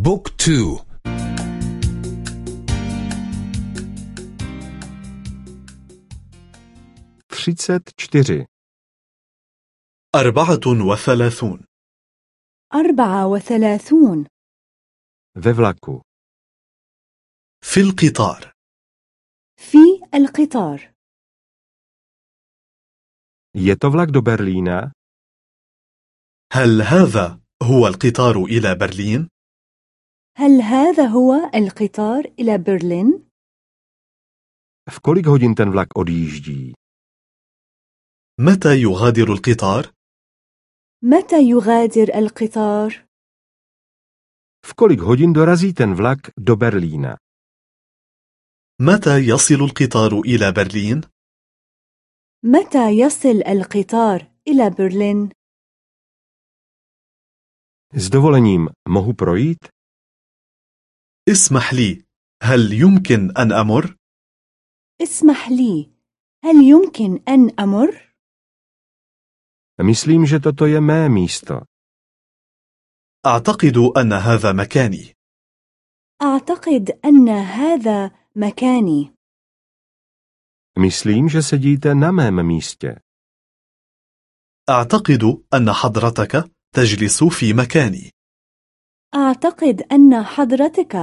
بوك تو. třicet čtyři أربعة وثلاثون. أربعة وثلاثون. vlaku في القطار. في القطار. Vlak do Berlína هل هذا هو القطار إلى برلين؟ هل هذا هو القطار إلى برلين؟ v kolik hodin ten vlak odjíždí متى يغادر القطار؟ متى يغادر القطار؟ v kolik hodin dorazí ten vlak do Berlína متى يصل القطار إلى برلين؟ متى يصل القطار إلى برلين؟ s dovolením mohu projít اسمح لي هل يمكن أن أمر؟ اسمح لي هل يمكن أن أمر؟ myslím že toto je mé místo أعتقد أن هذا مكاني. أعتقد أن هذا مكاني. myslím že sedíte na mém místě أعتقد أن حضرتك تجلس في مكاني. أعتقد أن حضرتك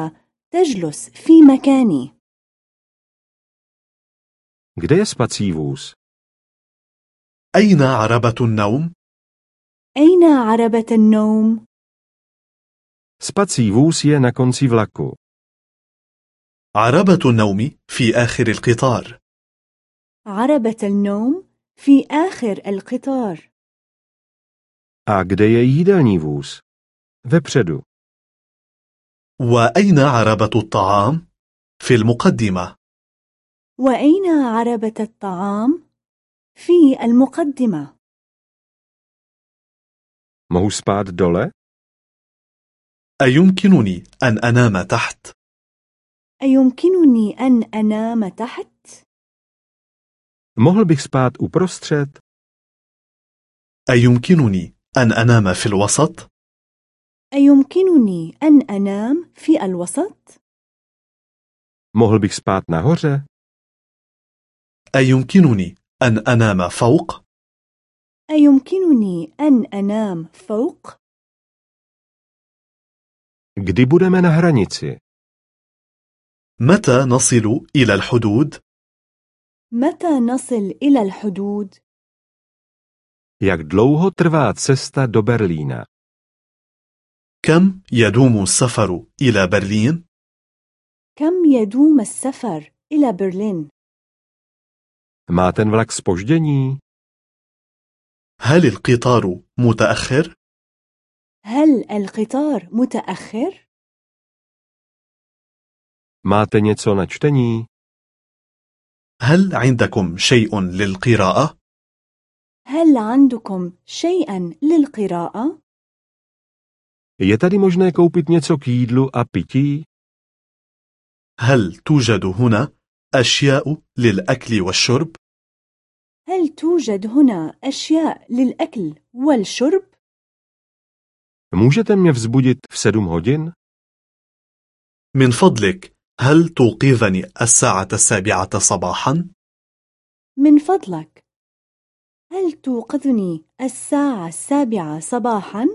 تجلس في مكاني. Kde je spací vůz أين عربة النوم؟ أين عربة النوم؟ spací vůz je na konci vlaku. عربة النوم في آخر القطار. عربة النوم في آخر القطار. A kde je jídelní vůz? Vepředu. وأين عربة الطعام؟ في المقدمة وأين عربة الطعام؟ في المقدمة mohu spát dole أيمكنني أن أنام تحت؟ أيمكنني أن أنام تحت؟ mohl bych spát uprostřed أيمكنني أن أنام في الوسط؟ أيمكنني أن أنام في الوسط؟ mohl bych spát nahoře أيمكنني أن أنام فوق؟ أيمكنني أن أنام فوق؟ kdy budeme na hranici متى نصل إلى الحدود؟ متى نصل إلى الحدود؟ jak dlouho trvá cesta do Berlína كم يدوم السفر إلى برلين؟ كم يدوم السفر إلى برلين؟ má ten vlak spoždění هل القطار متأخر؟ هل القطار متأخر؟ máte něco na čtení هل عندكم شيء للقراءة؟ هل عندكم شيئا للقراءة؟ Je tady možné koupit něco k jídlu a pití هل توجد هنا أشياء للأكل والشرب؟ هل توجد هنا أشياء للأكل والشرب؟ můžete mě vzbudit v sedm hodin من فضلك هل توقظني الساعة السابعة صباحا؟ من فضلك هل توقظني الساعة السابعة صباحا؟